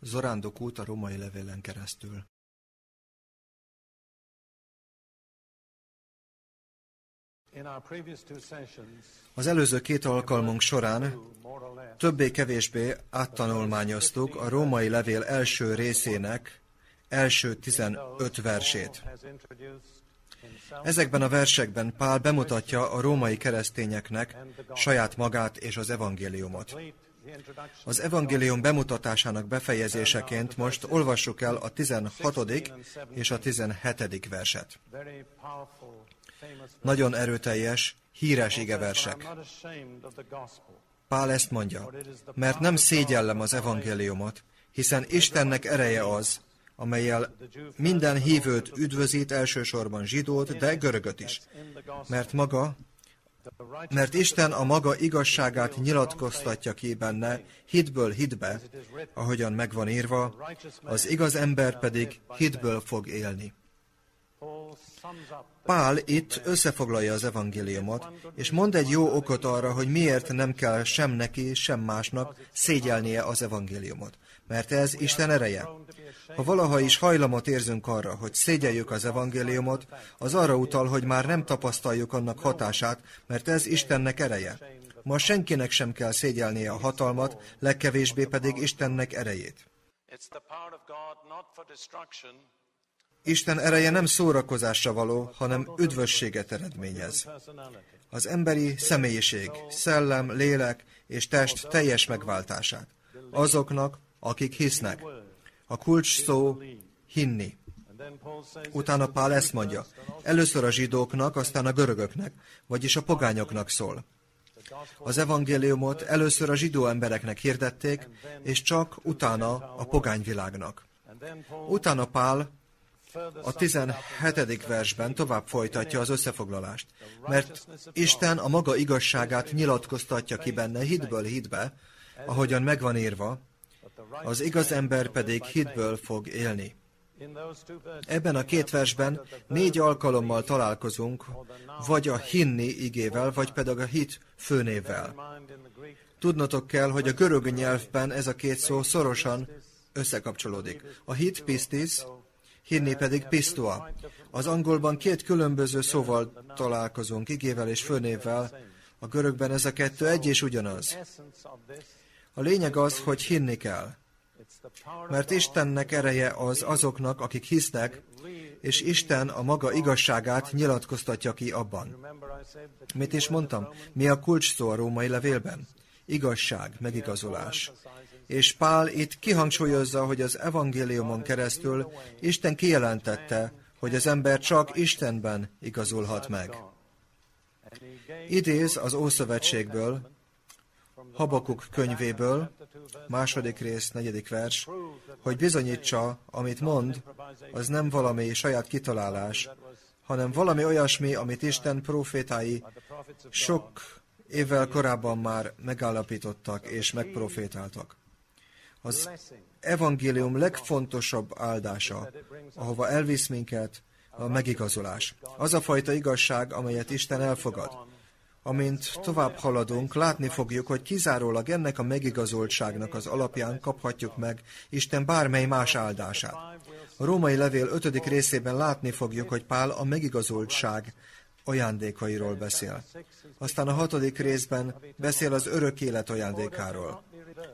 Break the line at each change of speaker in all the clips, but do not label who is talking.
Zorándok út a római levélen keresztül. Az előző két alkalmunk során többé-kevésbé áttanulmányoztuk a római levél első részének első 15 versét. Ezekben a versekben Pál bemutatja a római keresztényeknek saját magát és az evangéliumot. Az evangélium bemutatásának befejezéseként most olvassuk el a 16. és a 17. verset. Nagyon erőteljes, híres igeversek. Pál ezt mondja, mert nem szégyellem az evangéliumot, hiszen Istennek ereje az, amelyel minden hívőt üdvözít elsősorban zsidót, de görögöt is. Mert maga, mert Isten a maga igazságát nyilatkoztatja ki benne, hitből hitbe, ahogyan megvan írva, az igaz ember pedig hitből fog élni. Pál itt összefoglalja az evangéliumot, és mond egy jó okot arra, hogy miért nem kell sem neki, sem másnak szégyelnie az evangéliumot. Mert ez Isten ereje. Ha valaha is hajlamot érzünk arra, hogy szégyeljük az evangéliumot, az arra utal, hogy már nem tapasztaljuk annak hatását, mert ez Istennek ereje. Ma senkinek sem kell szégyelnie a hatalmat, legkevésbé pedig Istennek erejét. Isten ereje nem szórakozásra való, hanem üdvösséget eredményez. Az emberi személyiség, szellem, lélek és test teljes megváltását. Azoknak, akik hisznek. A kulcs szó hinni. Utána Pál ezt mondja, először a zsidóknak, aztán a görögöknek, vagyis a pogányoknak szól. Az evangéliumot először a zsidó embereknek hirdették, és csak utána a pogányvilágnak. Utána Pál a 17. versben tovább folytatja az összefoglalást, mert Isten a maga igazságát nyilatkoztatja ki benne hitből hitbe, ahogyan megvan írva, az igaz ember pedig hitből fog élni. Ebben a két versben négy alkalommal találkozunk, vagy a hinni igével, vagy pedig a hit főnévvel. Tudnotok kell, hogy a görög nyelvben ez a két szó szorosan összekapcsolódik. A hit pistis, hinni pedig pistoa. Az angolban két különböző szóval találkozunk, igével és főnévvel, a görögben ez a kettő egy és ugyanaz. A lényeg az, hogy hinni kell. Mert Istennek ereje az azoknak, akik hisznek, és Isten a maga igazságát nyilatkoztatja ki abban. Mit is mondtam? Mi a kulcs szó a római levélben? Igazság, megigazolás. És Pál itt kihangsúlyozza, hogy az evangéliumon keresztül Isten kijelentette, hogy az ember csak Istenben igazulhat meg. Idéz az Ószövetségből, Habakuk könyvéből, második rész, negyedik vers, hogy bizonyítsa, amit mond, az nem valami saját kitalálás, hanem valami olyasmi, amit Isten profétái sok évvel korábban már megállapítottak és megprofétáltak. Az evangélium legfontosabb áldása, ahova elvisz minket, a megigazolás. Az a fajta igazság, amelyet Isten elfogad. Amint tovább haladunk, látni fogjuk, hogy kizárólag ennek a megigazoltságnak az alapján kaphatjuk meg Isten bármely más áldását. A római levél ötödik részében látni fogjuk, hogy Pál a megigazoltság ajándékairól beszél. Aztán a hatodik részben beszél az örök élet ajándékáról.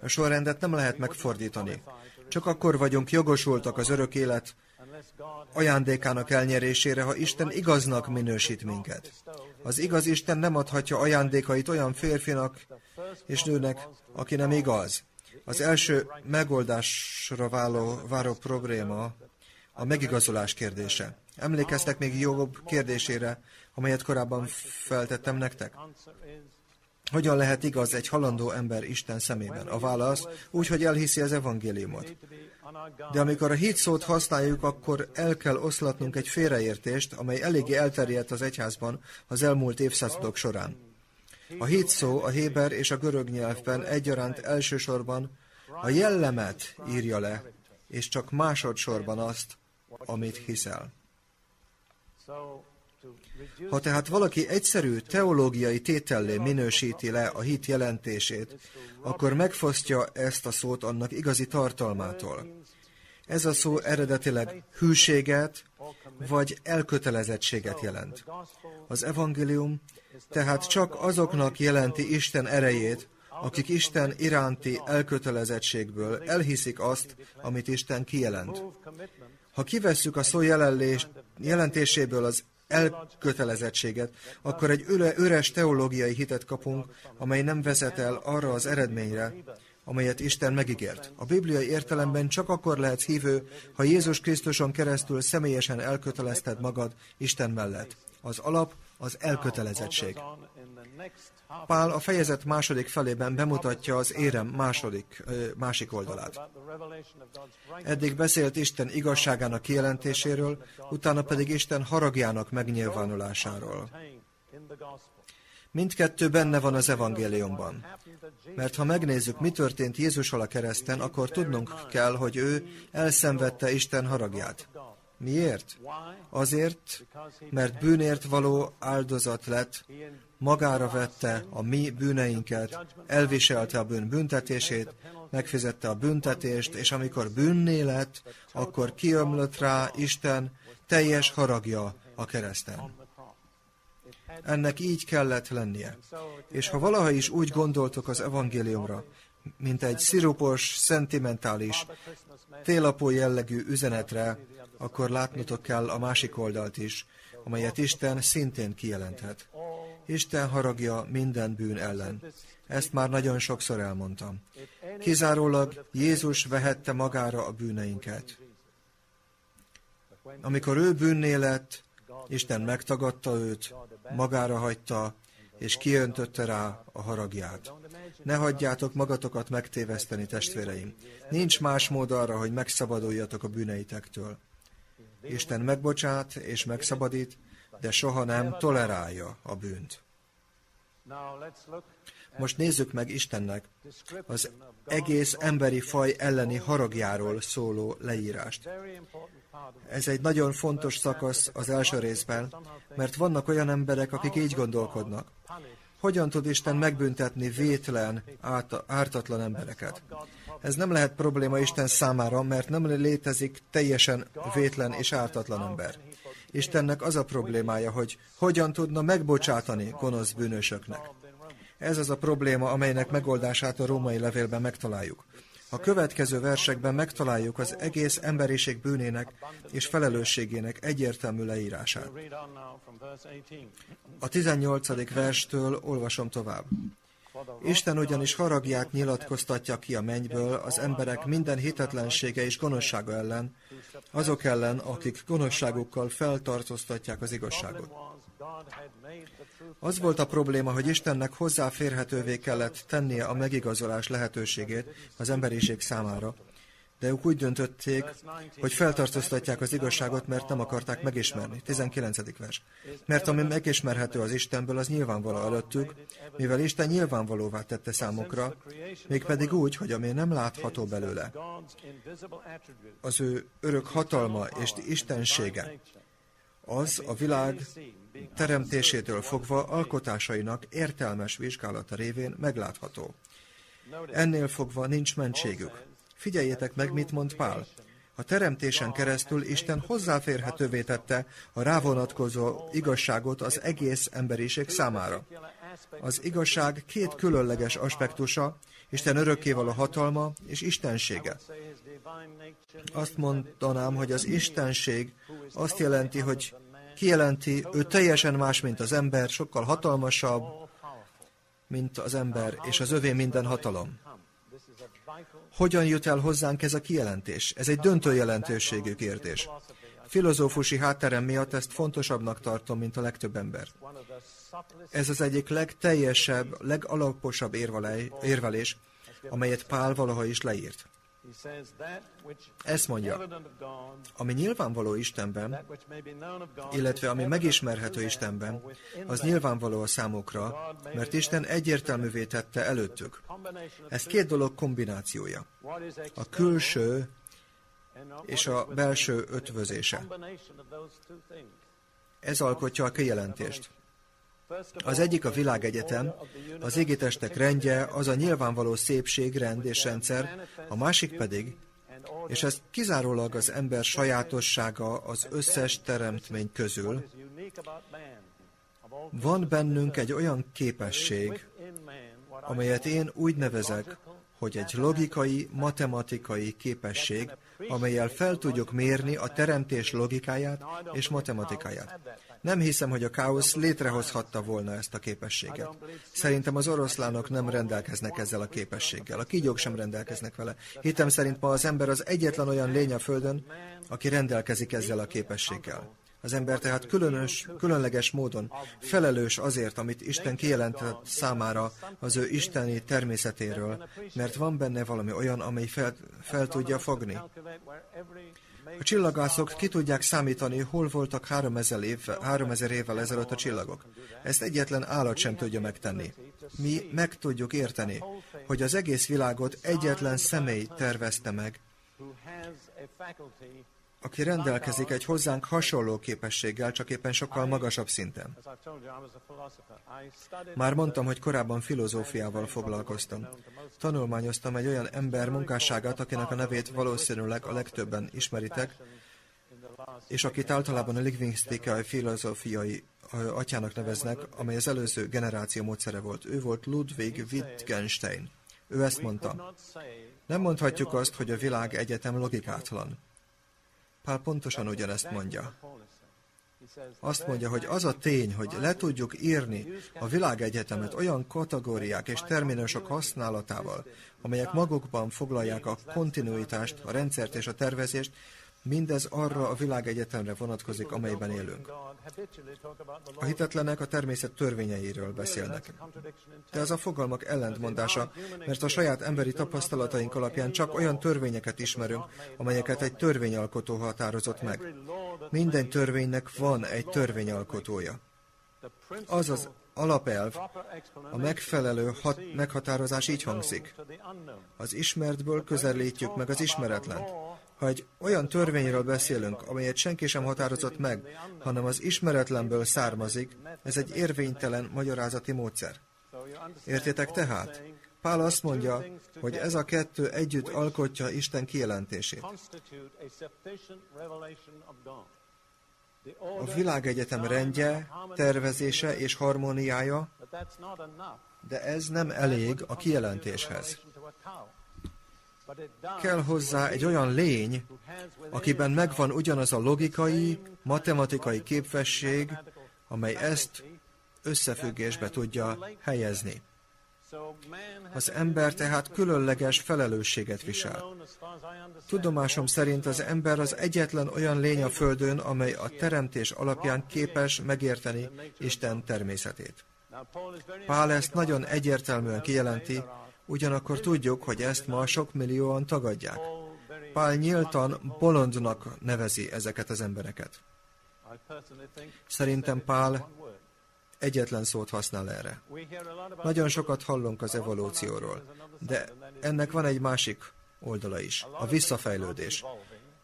A sorrendet nem lehet megfordítani. Csak akkor vagyunk jogosultak az örök élet ajándékának elnyerésére, ha Isten igaznak minősít minket. Az igaz Isten nem adhatja ajándékait olyan férfinak és nőnek, aki nem igaz. Az első megoldásra váló, váró probléma a megigazolás kérdése. Emlékeztek még jobb kérdésére, amelyet korábban feltettem nektek? Hogyan lehet igaz egy halandó ember Isten szemében? A válasz úgy, hogy elhiszi az evangéliumot. De amikor a hit szót használjuk, akkor el kell oszlatnunk egy félreértést, amely eléggé elterjedt az egyházban az elmúlt évszázadok során. A hit szó a héber és a görög nyelvben egyaránt elsősorban a jellemet írja le, és csak másodszorban azt, amit hiszel. Ha tehát valaki egyszerű teológiai tétellé minősíti le a hit jelentését, akkor megfosztja ezt a szót annak igazi tartalmától. Ez a szó eredetileg hűséget vagy elkötelezettséget jelent. Az evangélium tehát csak azoknak jelenti Isten erejét, akik Isten iránti elkötelezettségből elhiszik azt, amit Isten kijelent. Ha kivesszük a szó jelenlés, jelentéséből az elkötelezettséget, akkor egy üres teológiai hitet kapunk, amely nem vezet el arra az eredményre, amelyet Isten megígért. A bibliai értelemben csak akkor lehetsz hívő, ha Jézus Krisztuson keresztül személyesen elkötelezted magad Isten mellett. Az alap az elkötelezettség. Pál a fejezet második felében bemutatja az érem második, másik oldalát. Eddig beszélt Isten igazságának kijelentéséről, utána pedig Isten haragjának megnyilvánulásáról. Mindkettő benne van az evangéliumban. Mert ha megnézzük, mi történt Jézussal a kereszten, akkor tudnunk kell, hogy ő elszenvedte Isten haragját. Miért? Azért, mert bűnért való áldozat lett, magára vette a mi bűneinket, elviselte a bűn büntetését, megfizette a büntetést, és amikor bűnné lett, akkor kiömlött rá Isten teljes haragja a kereszten. Ennek így kellett lennie. És ha valaha is úgy gondoltok az evangéliumra, mint egy szirupos, szentimentális, télapó jellegű üzenetre, akkor látnotok kell a másik oldalt is, amelyet Isten szintén kijelenthet. Isten haragja minden bűn ellen. Ezt már nagyon sokszor elmondtam. Kizárólag Jézus vehette magára a bűneinket. Amikor ő bűnné lett, Isten megtagadta őt, magára hagyta, és kiöntötte rá a haragját. Ne hagyjátok magatokat megtéveszteni, testvéreim. Nincs más mód arra, hogy megszabaduljatok a bűneitektől. Isten megbocsát és megszabadít, de soha nem tolerálja a bűnt. Most nézzük meg Istennek az egész emberi faj elleni haragjáról szóló leírást. Ez egy nagyon fontos szakasz az első részben, mert vannak olyan emberek, akik így gondolkodnak. Hogyan tud Isten megbüntetni vétlen, ártatlan embereket? Ez nem lehet probléma Isten számára, mert nem létezik teljesen vétlen és ártatlan ember. Istennek az a problémája, hogy hogyan tudna megbocsátani gonosz bűnösöknek. Ez az a probléma, amelynek megoldását a római levélben megtaláljuk. A következő versekben megtaláljuk az egész emberiség bűnének és felelősségének egyértelmű leírását. A 18. verstől olvasom tovább. Isten ugyanis haragját nyilatkoztatja ki a mennyből az emberek minden hitetlensége és gonoszsága ellen, azok ellen, akik gonoszságukkal feltartóztatják az igazságot. Az volt a probléma, hogy Istennek hozzáférhetővé kellett tennie a megigazolás lehetőségét az emberiség számára, de ők úgy döntötték, hogy feltartóztatják az igazságot, mert nem akarták megismerni. 19. vers. Mert ami megismerhető az Istenből, az nyilvánvaló előttük, mivel Isten nyilvánvalóvá tette számukra, mégpedig úgy, hogy ami nem látható belőle, az ő örök hatalma és istensége, az a világ teremtésétől fogva alkotásainak értelmes vizsgálata révén meglátható. Ennél fogva nincs mentségük. Figyeljétek meg, mit mond Pál. A teremtésen keresztül Isten hozzáférhetővé tette a rávonatkozó igazságot az egész emberiség számára. Az igazság két különleges aspektusa, Isten örökkévaló hatalma és istensége. Azt mondanám, hogy az istenség azt jelenti, hogy kijelenti, ő teljesen más, mint az ember, sokkal hatalmasabb, mint az ember, és az övé minden hatalom. Hogyan jut el hozzánk ez a kijelentés? Ez egy döntő jelentőségű kérdés. Filozófusi hátterem miatt ezt fontosabbnak tartom, mint a legtöbb ember. Ez az egyik legteljesebb, legalaposabb érvelés, amelyet Pál valaha is leírt. Ezt mondja, ami nyilvánvaló Istenben, illetve ami megismerhető Istenben, az nyilvánvaló a számukra, mert Isten egyértelművé tette előttük. Ez két dolog kombinációja. A külső és a belső ötvözése. Ez alkotja a kijelentést. Az egyik a világegyetem, az égitestek rendje, az a nyilvánvaló szépség, rend és rendszer, a másik pedig, és ez kizárólag az ember sajátossága az összes teremtmény közül, van bennünk egy olyan képesség, amelyet én úgy nevezek, hogy egy logikai, matematikai képesség, amelyel fel tudjuk mérni a teremtés logikáját és matematikáját. Nem hiszem, hogy a káosz létrehozhatta volna ezt a képességet. Szerintem az oroszlánok nem rendelkeznek ezzel a képességgel. A kígyók sem rendelkeznek vele. Hitem szerint ma az ember az egyetlen olyan lény a Földön, aki rendelkezik ezzel a képességgel. Az ember tehát különös, különleges módon felelős azért, amit Isten kijelentett számára az ő isteni természetéről, mert van benne valami olyan, amely fel, fel tudja fogni. A csillagászok ki tudják számítani, hol voltak 3000, év, 3000 évvel ezelőtt a csillagok. Ezt egyetlen állat sem tudja megtenni. Mi meg tudjuk érteni, hogy az egész világot egyetlen személy tervezte meg, aki rendelkezik egy hozzánk hasonló képességgel, csak éppen sokkal magasabb szinten. Már mondtam, hogy korábban filozófiával foglalkoztam. Tanulmányoztam egy olyan ember munkásságát, akinek a nevét valószínűleg a legtöbben ismeritek, és akit általában a lingvisztikai filozófiai atyának neveznek, amely az előző generáció módszere volt. Ő volt Ludwig Wittgenstein. Ő ezt mondta. Nem mondhatjuk azt, hogy a világ egyetem logikátlan. Pál pontosan ugyanezt mondja. Azt mondja, hogy az a tény, hogy le tudjuk írni a világegyetemet olyan kategóriák és terminusok használatával, amelyek magukban foglalják a kontinuitást, a rendszert és a tervezést, Mindez arra a világegyetemre vonatkozik, amelyben élünk. A hitetlenek a természet törvényeiről beszélnek. De ez a fogalmak ellentmondása, mert a saját emberi tapasztalataink alapján csak olyan törvényeket ismerünk, amelyeket egy törvényalkotó határozott meg. Minden törvénynek van egy törvényalkotója. Az az alapelv, a megfelelő hat, meghatározás így hangzik. Az ismertből közelítjük meg az ismeretlent. Ha egy olyan törvényről beszélünk, amelyet senki sem határozott meg, hanem az ismeretlenből származik, ez egy érvénytelen magyarázati módszer. Értétek tehát? Pál azt mondja, hogy ez a kettő együtt alkotja Isten kijelentését. A világegyetem rendje, tervezése és harmóniája, de ez nem elég a kijelentéshez. Kell hozzá egy olyan lény, akiben megvan ugyanaz a logikai, matematikai képesség, amely ezt összefüggésbe tudja helyezni. Az ember tehát különleges felelősséget visel. Tudomásom szerint az ember az egyetlen olyan lény a Földön, amely a teremtés alapján képes megérteni Isten természetét. Pál ezt nagyon egyértelműen kijelenti, Ugyanakkor tudjuk, hogy ezt ma sok millióan tagadják. Pál nyíltan bolondnak nevezi ezeket az embereket. Szerintem Pál egyetlen szót használ erre. Nagyon sokat hallunk az evolúcióról, de ennek van egy másik oldala is, a visszafejlődés.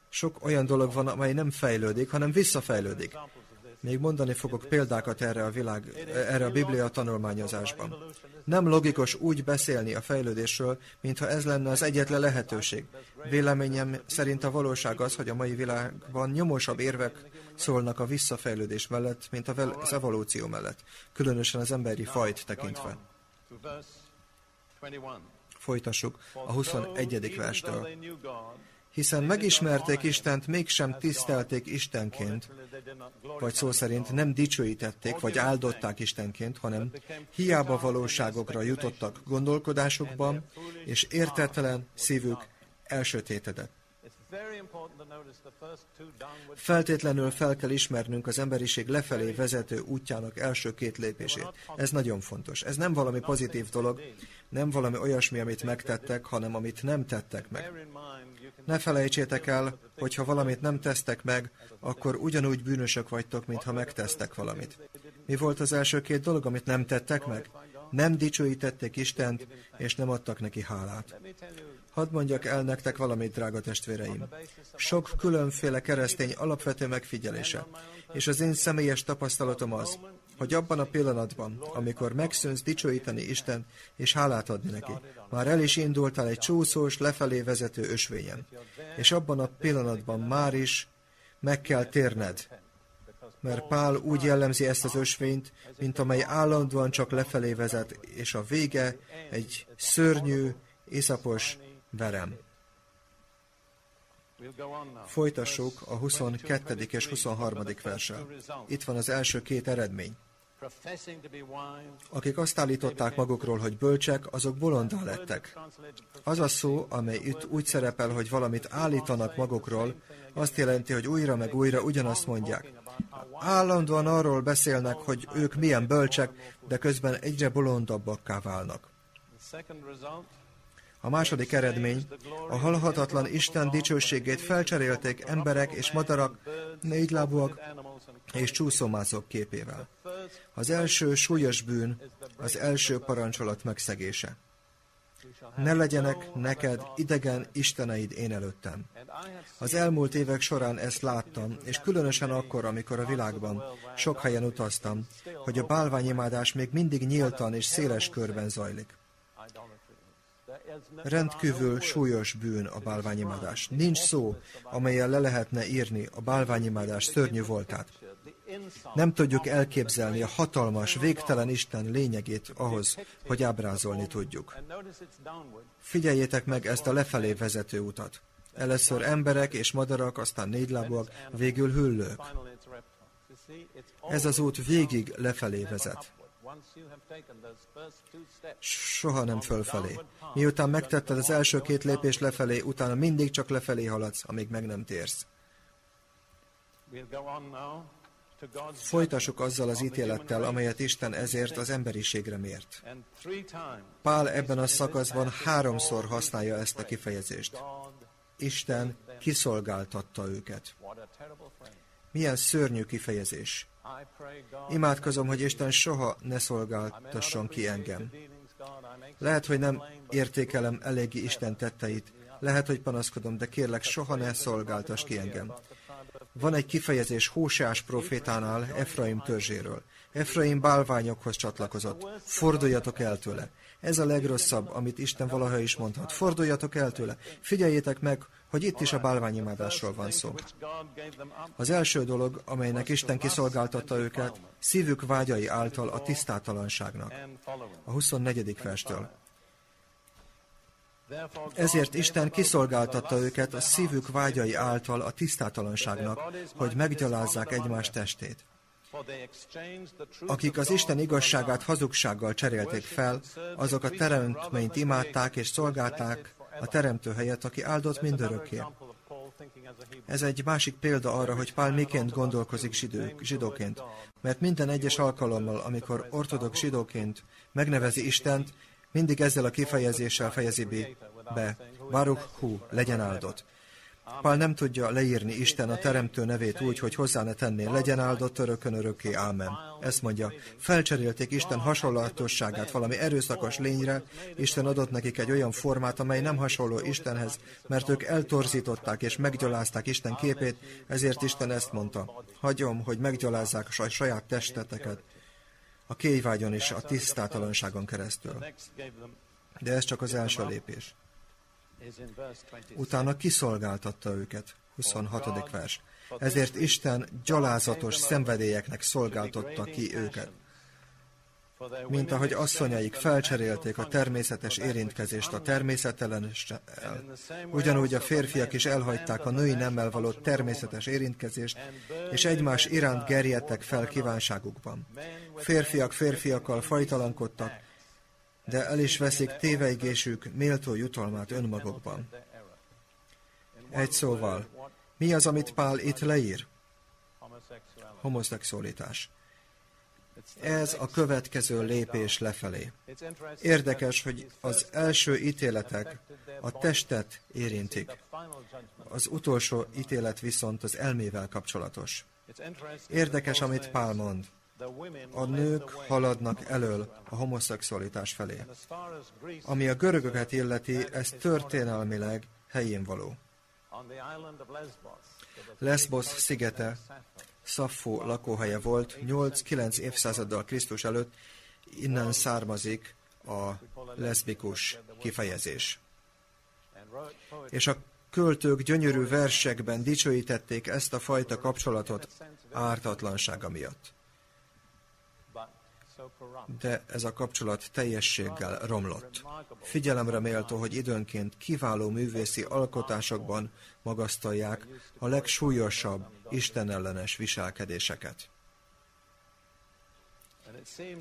Sok olyan dolog van, amely nem fejlődik, hanem visszafejlődik. Még mondani fogok példákat erre a, világ, erre a Biblia tanulmányozásban. Nem logikus úgy beszélni a fejlődésről, mintha ez lenne az egyetlen lehetőség. Véleményem szerint a valóság az, hogy a mai világban nyomosabb érvek szólnak a visszafejlődés mellett, mint az evolúció mellett, különösen az emberi fajt tekintve. Folytassuk a 21. verstől hiszen megismerték Istent, mégsem tisztelték Istenként, vagy szó szerint nem dicsőítették, vagy áldották Istenként, hanem hiába valóságokra jutottak gondolkodásukban, és értetlen szívük elsötétedett. Feltétlenül fel kell ismernünk az emberiség lefelé vezető útjának első két lépését. Ez nagyon fontos. Ez nem valami pozitív dolog, nem valami olyasmi, amit megtettek, hanem amit nem tettek meg. Ne felejtsétek el, hogy ha valamit nem tesztek meg, akkor ugyanúgy bűnösök vagytok, mintha megtesztek valamit. Mi volt az első két dolog, amit nem tettek meg? nem dicsőítették Istent, és nem adtak neki hálát. Hadd mondjak el nektek valamit, drága testvéreim. Sok különféle keresztény alapvető megfigyelése, és az én személyes tapasztalatom az, hogy abban a pillanatban, amikor megszűnsz dicsőíteni Isten és hálát adni neki, már el is indultál egy csúszós, lefelé vezető ösvényen. És abban a pillanatban már is meg kell térned, mert Pál úgy jellemzi ezt az ösvényt, mint amely állandóan csak lefelé vezet, és a vége egy szörnyű, iszapos verem. Folytassuk a 22. és 23. verssel. Itt van az első két eredmény. Akik azt állították magukról, hogy bölcsek, azok bolondá lettek. Az a szó, amely itt úgy szerepel, hogy valamit állítanak magukról, azt jelenti, hogy újra meg újra ugyanazt mondják. Állandóan arról beszélnek, hogy ők milyen bölcsek, de közben egyre bolondabbakká válnak. A második eredmény, a halhatatlan Isten dicsőségét felcserélték emberek és madarak, négylábúak és csúszómászok képével. Az első súlyos bűn az első parancsolat megszegése. Ne legyenek neked idegen isteneid én előttem. Az elmúlt évek során ezt láttam, és különösen akkor, amikor a világban sok helyen utaztam, hogy a bálványimádás még mindig nyíltan és széles körben zajlik. Rendkívül súlyos bűn a bálványimádás. Nincs szó, amelyen le lehetne írni a bálványimádás szörnyű voltát. Nem tudjuk elképzelni a hatalmas, végtelen Isten lényegét ahhoz, hogy ábrázolni tudjuk. Figyeljétek meg ezt a lefelé vezető utat. Először emberek és madarak, aztán négylábúak, végül hüllők. Ez az út végig lefelé vezet. Soha nem fölfelé. Miután megtetted az első két lépés lefelé, utána mindig csak lefelé haladsz, amíg meg nem térsz. Folytassuk azzal az ítélettel, amelyet Isten ezért az emberiségre mért. Pál ebben a szakaszban háromszor használja ezt a kifejezést. Isten kiszolgáltatta őket. Milyen szörnyű kifejezés. Imádkozom, hogy Isten soha ne szolgáltasson ki engem. Lehet, hogy nem értékelem eléggé Isten tetteit, lehet, hogy panaszkodom, de kérlek, soha ne szolgáltas ki engem. Van egy kifejezés Hósás profétánál Efraim törzséről. Efraim bálványokhoz csatlakozott. Forduljatok el tőle. Ez a legrosszabb, amit Isten valaha is mondhat. Forduljatok el tőle. Figyeljétek meg, hogy itt is a bálványimádásról van szó. Az első dolog, amelynek Isten kiszolgáltatta őket, szívük vágyai által a tisztátalanságnak. A 24. verstől. Ezért Isten kiszolgáltatta őket a szívük vágyai által a tisztátalanságnak, hogy meggyalázzák egymás testét. Akik az Isten igazságát hazugsággal cserélték fel, azok a teremtményt imádták és szolgálták a teremtő helyet, aki áldott mindörökké. Ez egy másik példa arra, hogy Pál miként gondolkozik zsidó, zsidóként. Mert minden egyes alkalommal, amikor ortodox zsidóként megnevezi Istent, mindig ezzel a kifejezéssel fejezi be, Baruch Hu, legyen áldott. Pál nem tudja leírni Isten a teremtő nevét úgy, hogy hozzá ne tenné, legyen áldott örökön örökké, ámen. Ezt mondja, felcserélték Isten hasonlatosságát valami erőszakos lényre, Isten adott nekik egy olyan formát, amely nem hasonló Istenhez, mert ők eltorzították és meggyalázták Isten képét, ezért Isten ezt mondta, hagyom, hogy meggyalázzák a saját testeteket, a kéjvágyon és a tisztátalanságon keresztül. De ez csak az első lépés. Utána kiszolgáltatta őket. 26. vers. Ezért Isten gyalázatos szenvedélyeknek szolgáltatta ki őket. Mint ahogy asszonyaik felcserélték a természetes érintkezést a természetelen, ugyanúgy a férfiak is elhagyták a női nemmel való természetes érintkezést, és egymás iránt gerjedtek fel kívánságukban. Férfiak férfiakkal fajtalankodtak, de el is veszik téveigésük méltó jutalmát önmagukban. Egy szóval, mi az, amit Pál itt leír? Homoszexualitás. Ez a következő lépés lefelé. Érdekes, hogy az első ítéletek a testet érintik. Az utolsó ítélet viszont az elmével kapcsolatos. Érdekes, amit Pál mond. a nők haladnak elől a homoszexualitás felé. Ami a görögöket illeti, ez történelmileg helyén való. Lesbos szigete Szaffó lakóhelye volt, 8-9 évszázaddal Krisztus előtt innen származik a leszbikus kifejezés. És a költők gyönyörű versekben dicsőítették ezt a fajta kapcsolatot ártatlansága miatt. De ez a kapcsolat teljességgel romlott. Figyelemre méltó, hogy időnként kiváló művészi alkotásokban magasztalják a legsúlyosabb, istenellenes viselkedéseket.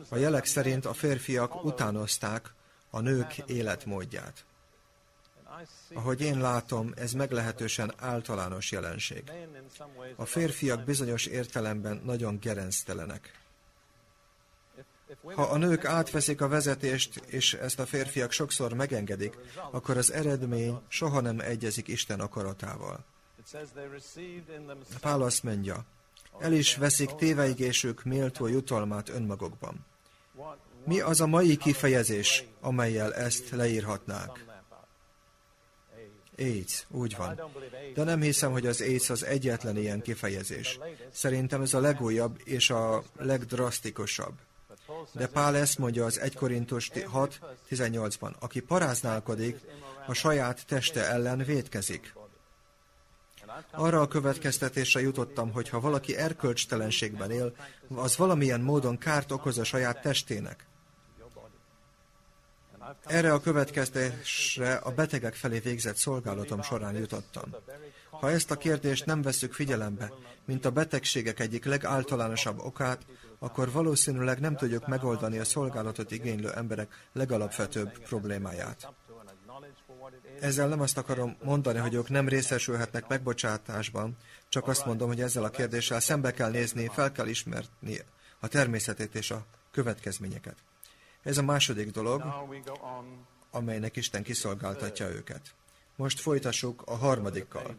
A jelek szerint a férfiak utánozták a nők életmódját. Ahogy én látom, ez meglehetősen általános jelenség. A férfiak bizonyos értelemben nagyon gerenctelenek. Ha a nők átveszik a vezetést, és ezt a férfiak sokszor megengedik, akkor az eredmény soha nem egyezik Isten akaratával. Pál azt mondja, el is veszik téveigésük méltó jutalmát önmagukban. Mi az a mai kifejezés, amelyel ezt leírhatnák? AIDS, úgy van. De nem hiszem, hogy az AIDS az egyetlen ilyen kifejezés. Szerintem ez a legújabb és a legdrasztikusabb. De Pál ezt mondja az 1 Korintus 6.18-ban, aki paráználkodik, a saját teste ellen védkezik. Arra a következtetésre jutottam, hogy ha valaki erkölcstelenségben él, az valamilyen módon kárt okoz a saját testének. Erre a következtésre a betegek felé végzett szolgálatom során jutottam. Ha ezt a kérdést nem veszük figyelembe, mint a betegségek egyik legáltalánosabb okát, akkor valószínűleg nem tudjuk megoldani a szolgálatot igénylő emberek legalapvetőbb problémáját. Ezzel nem azt akarom mondani, hogy ők nem részesülhetnek megbocsátásban, csak azt mondom, hogy ezzel a kérdéssel szembe kell nézni, fel kell ismerni a természetét és a következményeket. Ez a második dolog, amelynek Isten kiszolgáltatja őket. Most folytassuk a harmadikkal,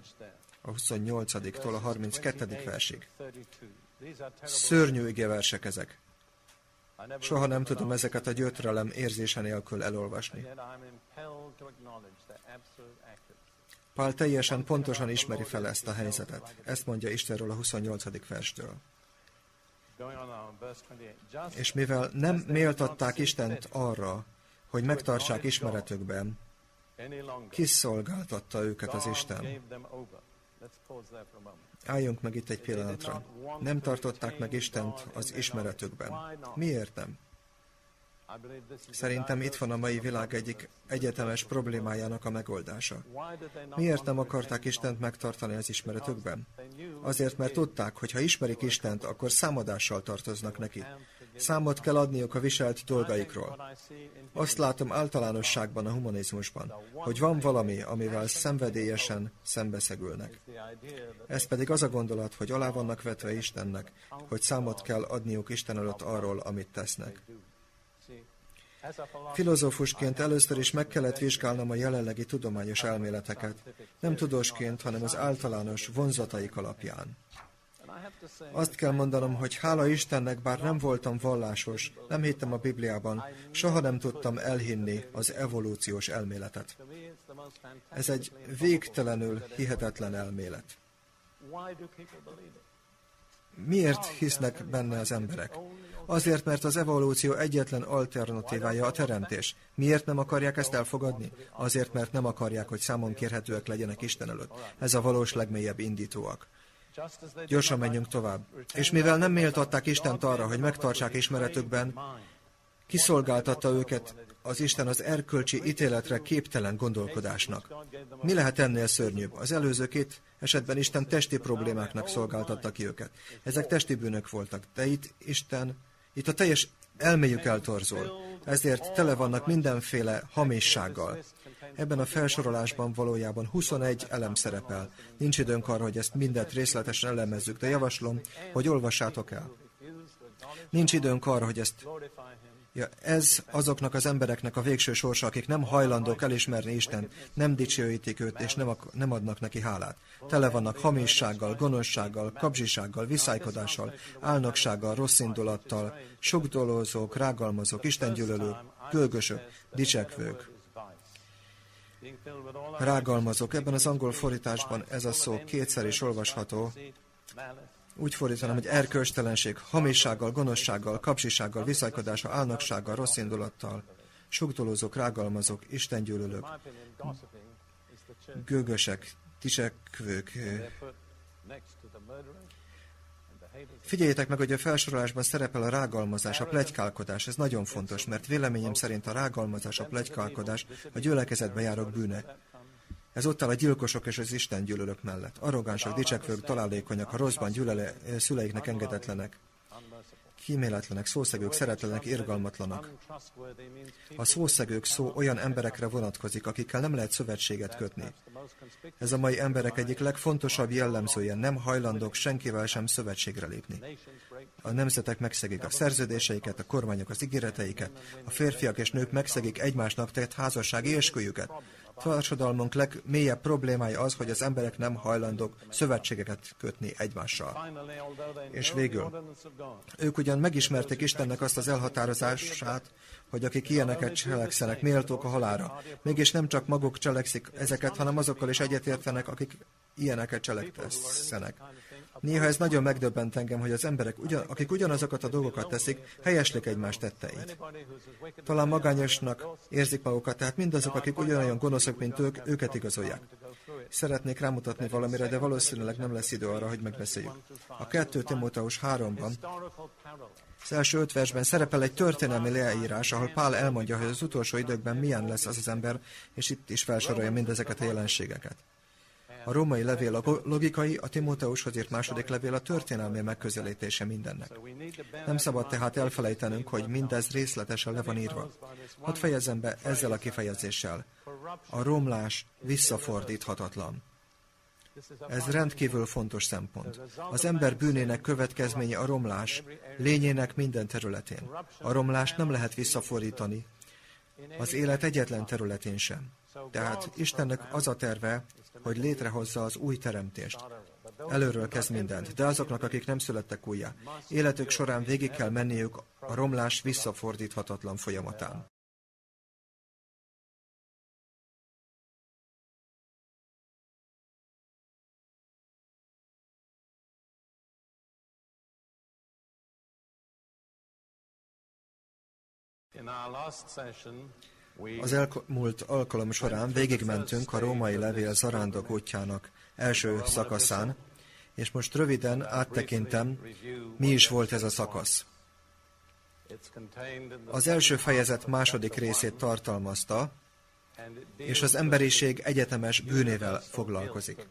a 28-tól a 32. versig. Szörnyű igeversek ezek. Soha nem tudom ezeket a gyötrelem érzése nélkül elolvasni. Pál teljesen pontosan ismeri fel ezt a helyzetet. Ezt mondja Istenről a 28. verstől. És mivel nem méltatták Istent arra, hogy megtartsák ismeretükben, kiszolgáltatta őket az Isten. Álljunk meg itt egy pillanatra. Nem tartották meg Istent az ismeretükben. Miért nem? Szerintem itt van a mai világ egyik egyetemes problémájának a megoldása. Miért nem akarták Istent megtartani az ismeretükben? Azért, mert tudták, hogy ha ismerik Istent, akkor számadással tartoznak neki. Számot kell adniuk a viselt dolgaikról. Azt látom általánosságban a humanizmusban, hogy van valami, amivel szenvedélyesen szembeszegülnek. Ez pedig az a gondolat, hogy alá vannak vetve Istennek, hogy számot kell adniuk Isten előtt arról, amit tesznek. Filozófusként először is meg kellett vizsgálnom a jelenlegi tudományos elméleteket, nem tudósként, hanem az általános vonzataik alapján. Azt kell mondanom, hogy hála Istennek, bár nem voltam vallásos, nem hittem a Bibliában, soha nem tudtam elhinni az evolúciós elméletet. Ez egy végtelenül hihetetlen elmélet. Miért hisznek benne az emberek? Azért, mert az evolúció egyetlen alternatívája a teremtés. Miért nem akarják ezt elfogadni? Azért, mert nem akarják, hogy számon kérhetőek legyenek Isten előtt. Ez a valós legmélyebb indítóak. Gyorsan menjünk tovább. És mivel nem méltatták Istent arra, hogy megtartsák ismeretükben, kiszolgáltatta őket az Isten az erkölcsi ítéletre képtelen gondolkodásnak. Mi lehet ennél szörnyűbb? Az előző két esetben Isten testi problémáknak szolgáltatta ki őket. Ezek testi bűnök voltak, de itt Isten, itt a teljes elméjük eltorzul. Ezért tele vannak mindenféle hamissággal. Ebben a felsorolásban valójában 21 elem szerepel. Nincs időnk arra, hogy ezt mindet részletesen elemezzük, de javaslom, hogy olvassátok el. Nincs időnk arra, hogy ezt Ja, ez azoknak az embereknek a végső sorsa, akik nem hajlandók elismerni Isten, nem dicsőítik őt, és nem, nem adnak neki hálát. Tele vannak hamissággal, gonoszsággal, kapzsisággal, viszálykodással, álnoksággal, rossz indulattal, sokdolózók, rágalmazók, istengyűlölők, gölgösök, dicsekvők. Rágalmazók. Ebben az angol fordításban ez a szó kétszer is olvasható, úgy fordítanám, hogy erkölcstelenség, hamissággal, gonoszsággal, kapcsisággal, viszálykodással, álnoksággal, rossz indulattal, sugdolózók, rágalmazók, istengyűlölők, gőgösek, tisekvők. Figyeljétek meg, hogy a felsorolásban szerepel a rágalmazás, a plegykálkodás. Ez nagyon fontos, mert véleményem szerint a rágalmazás, a plegykálkodás a gyülekezetbe járok bűne. Ez ott áll a gyilkosok és az Isten gyűlölők mellett. Arrogánsok, dicsekvők, találékonyak, a rosszban gyűlöle, szüleiknek engedetlenek, kíméletlenek, szószegők, szeretlenek, irgalmatlanak. A szószegők szó olyan emberekre vonatkozik, akikkel nem lehet szövetséget kötni. Ez a mai emberek egyik legfontosabb jellemzője, nem hajlandók senkivel sem szövetségre lépni. A nemzetek megszegik a szerződéseiket, a kormányok az ígéreteiket, a férfiak és nők megszegik egymásnak tett házassági esküjüket, társadalmunk legmélyebb problémája az, hogy az emberek nem hajlandók szövetségeket kötni egymással. És végül, ők ugyan megismerték Istennek azt az elhatározását, hogy akik ilyeneket cselekszenek, méltók a halára. Mégis nem csak maguk cselekszik ezeket, hanem azokkal is egyetértenek, akik ilyeneket cselekszenek. Néha ez nagyon megdöbbent engem, hogy az emberek, ugyan, akik ugyanazokat a dolgokat teszik, helyeslik egymás tetteit. Talán magányosnak érzik magukat, tehát mindazok, akik ugyanolyan gonoszok, mint ők, őket igazolják. Szeretnék rámutatni valamire, de valószínűleg nem lesz idő arra, hogy megbeszéljük. A 2 Timóteus 3-ban, az első öt versben szerepel egy történelmi leírás, ahol Pál elmondja, hogy az utolsó időkben milyen lesz az az ember, és itt is felsorolja mindezeket a jelenségeket. A római levél logikai, a Timóteushoz írt második levél a történelmi megközelítése mindennek. Nem szabad tehát elfelejtenünk, hogy mindez részletesen le van írva. Hadd fejezem be ezzel a kifejezéssel. A romlás visszafordíthatatlan. Ez rendkívül fontos szempont. Az ember bűnének következménye a romlás, lényének minden területén. A romlást nem lehet visszafordítani, az élet egyetlen területén sem. Tehát Istennek az a terve, hogy létrehozza az új teremtést. Előről kezd mindent, de azoknak, akik nem születtek újjá, életük során végig kell menniük a romlás visszafordíthatatlan folyamatán.
In our last session,
az elmúlt alkalom során végigmentünk a római levél zarándok útjának első szakaszán, és most röviden áttekintem, mi is volt ez a szakasz. Az első fejezet második részét tartalmazta, és az emberiség egyetemes bűnével foglalkozik.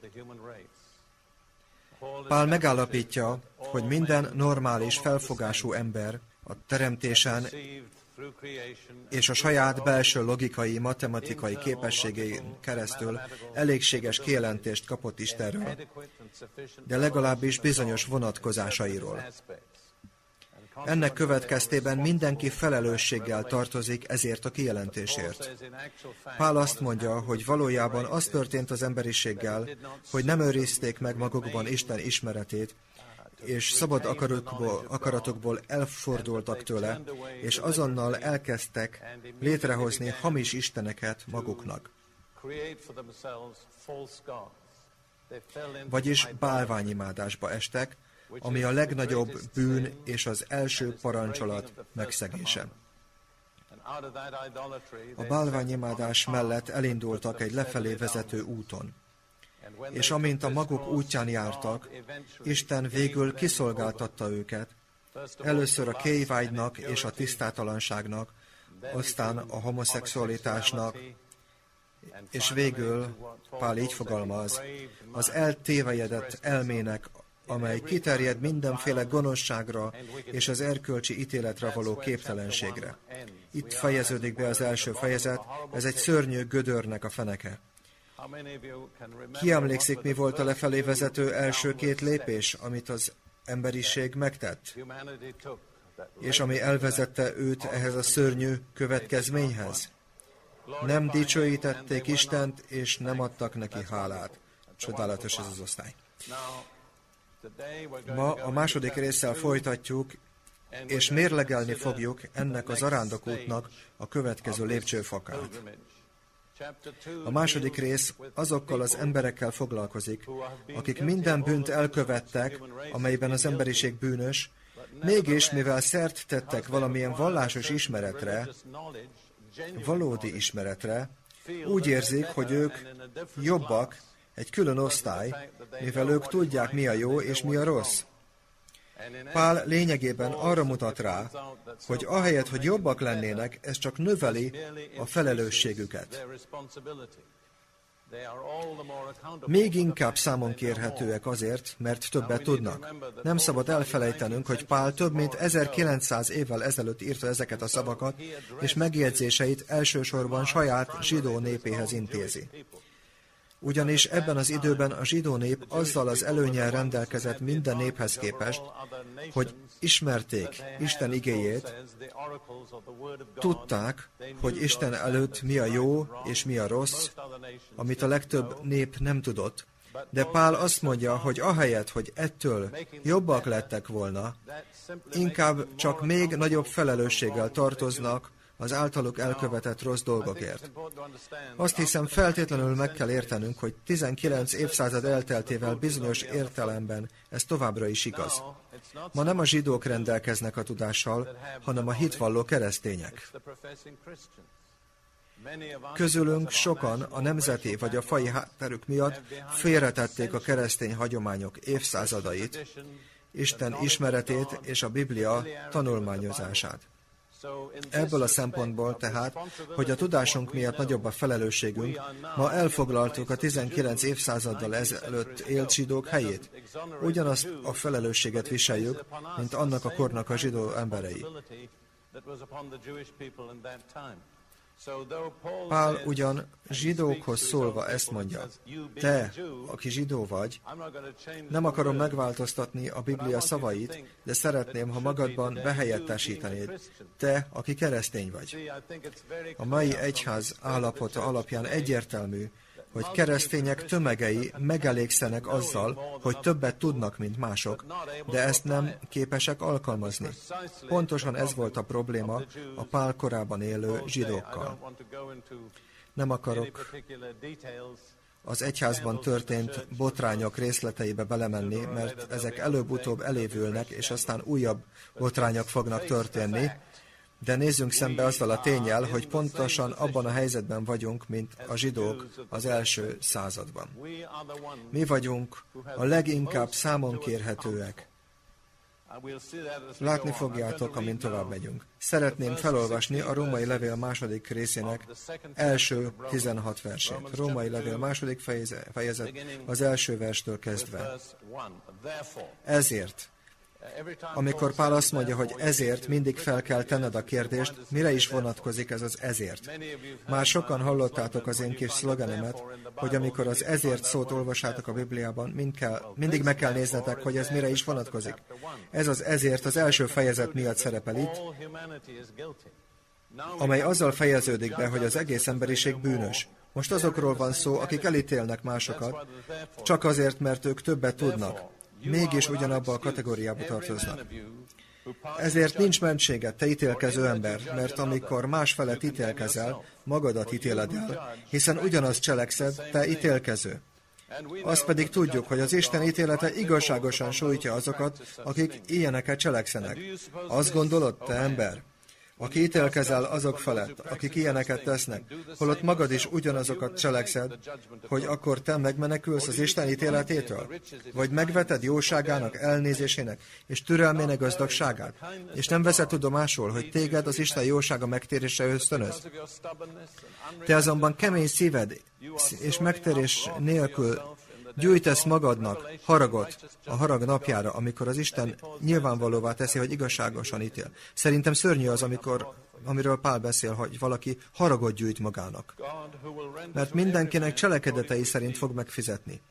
Pál megállapítja, hogy minden normális felfogású ember a teremtésen és a saját belső logikai, matematikai képességein keresztül elégséges kijelentést kapott Istenről, de legalábbis bizonyos vonatkozásairól. Ennek következtében mindenki felelősséggel tartozik ezért a kijelentésért. Pál azt mondja, hogy valójában az történt az emberiséggel, hogy nem őrizték meg magukban Isten ismeretét, és szabad akaratokból, akaratokból elfordultak tőle, és azonnal elkezdtek létrehozni hamis isteneket maguknak. Vagyis bálványimádásba estek, ami a legnagyobb bűn és az első parancsolat megszegése. A bálványimádás mellett elindultak egy lefelé vezető úton és amint a maguk útján jártak, Isten végül kiszolgáltatta őket, először a kéjvágynak és a tisztátalanságnak, aztán a homoszexualitásnak, és végül, Pál így fogalmaz, az eltévejedett elmének, amely kiterjed mindenféle gonoszságra és az erkölcsi ítéletre való képtelenségre. Itt fejeződik be az első fejezet, ez egy szörnyű gödörnek a feneke. Ki emlékszik, mi volt a lefelé vezető első két lépés, amit az emberiség megtett? és ami elvezette őt ehhez a szörnyű következményhez. Nem dicsőítették Istent, és nem adtak neki hálát. Csodálatos ez az osztály. Ma a második résszel folytatjuk, és mérlegelni fogjuk ennek az arándokútnak a következő lépcsőfokát. A második rész azokkal az emberekkel foglalkozik, akik minden bűnt elkövettek, amelyben az emberiség bűnös, mégis, mivel szert tettek valamilyen vallásos ismeretre, valódi ismeretre, úgy érzik, hogy ők jobbak, egy külön osztály, mivel ők tudják, mi a jó és mi a rossz. Pál lényegében arra mutat rá, hogy ahelyett, hogy jobbak lennének, ez csak növeli a felelősségüket. Még inkább számon kérhetőek azért, mert többet tudnak. Nem szabad elfelejtenünk, hogy Pál több mint 1900 évvel ezelőtt írta ezeket a szavakat, és megjegyzéseit elsősorban saját zsidó népéhez intézi. Ugyanis ebben az időben a zsidó nép azzal az előnyel rendelkezett minden néphez képest, hogy ismerték Isten igéjét, tudták, hogy Isten előtt mi a jó és mi a rossz, amit a legtöbb nép nem tudott, de Pál azt mondja, hogy ahelyett, hogy ettől jobbak lettek volna, inkább csak még nagyobb felelősséggel tartoznak az általuk elkövetett rossz dolgokért. Azt hiszem feltétlenül meg kell értenünk, hogy 19 évszázad elteltével bizonyos értelemben ez továbbra is igaz. Ma nem a zsidók rendelkeznek a tudással, hanem a hitvalló keresztények. Közülünk sokan a nemzeti vagy a fai hátterük miatt félretették a keresztény hagyományok évszázadait, Isten ismeretét és a Biblia tanulmányozását. Ebből a szempontból tehát, hogy a tudásunk miatt nagyobb a felelősségünk, ma elfoglaltuk a 19 évszázaddal ezelőtt élt zsidók helyét. Ugyanazt a felelősséget viseljük, mint annak a kornak a zsidó emberei. Pál ugyan zsidókhoz szólva ezt mondja, te, aki zsidó vagy, nem akarom megváltoztatni a Biblia szavait, de szeretném, ha magadban behelyettesítenéd, te, aki keresztény vagy. A mai egyház állapota alapján egyértelmű, hogy keresztények tömegei megelégszenek azzal, hogy többet tudnak, mint mások, de ezt nem képesek alkalmazni. Pontosan ez volt a probléma a pál korában élő zsidókkal. Nem akarok az egyházban történt botrányok részleteibe belemenni, mert ezek előbb-utóbb elévülnek, és aztán újabb botrányok fognak történni, de nézzünk szembe azzal a tényel, hogy pontosan abban a helyzetben vagyunk, mint a zsidók az első században. Mi vagyunk a leginkább számon kérhetőek. Látni fogjátok, amint tovább megyünk. Szeretném felolvasni a római levél második részének első 16 versét. Római levél második fejezet az első verstől kezdve. Ezért, amikor Pál azt mondja, hogy ezért mindig fel kell tenned a kérdést, mire is vonatkozik ez az ezért. Már sokan hallottátok az én kis szlogenemet, hogy amikor az ezért szót olvasátok a Bibliában, mind kell, mindig meg kell néznetek, hogy ez mire is vonatkozik. Ez az ezért az első fejezet miatt szerepel itt, amely azzal fejeződik be, hogy az egész emberiség bűnös. Most azokról van szó, akik elítélnek másokat, csak azért, mert ők többet tudnak mégis ugyanabba a kategóriába tartoznak. Ezért nincs mentséget, te ítélkező ember, mert amikor más felett ítélkezel, magadat ítéled el, hiszen ugyanazt cselekszed, te ítélkező. Azt pedig tudjuk, hogy az Isten ítélete igazságosan sújtja azokat, akik ilyeneket cselekszenek. Azt gondolod, te ember? Aki ítélkezel azok felett, akik ilyeneket tesznek, holott magad is ugyanazokat cselekszed, hogy akkor te megmenekülsz az Isten ítéletétől? Vagy megveted jóságának, elnézésének és türelmének gazdagságát, és nem veszed tudomásul, hogy téged az Isten jósága megtérése ösztönöz? Te azonban kemény szíved és megtérés nélkül Gyűjtesz magadnak haragot a harag napjára, amikor az Isten nyilvánvalóvá teszi, hogy igazságosan ítél. Szerintem szörnyű az, amikor, amiről Pál beszél, hogy valaki haragot gyűjt magának. Mert mindenkinek cselekedetei szerint fog megfizetni.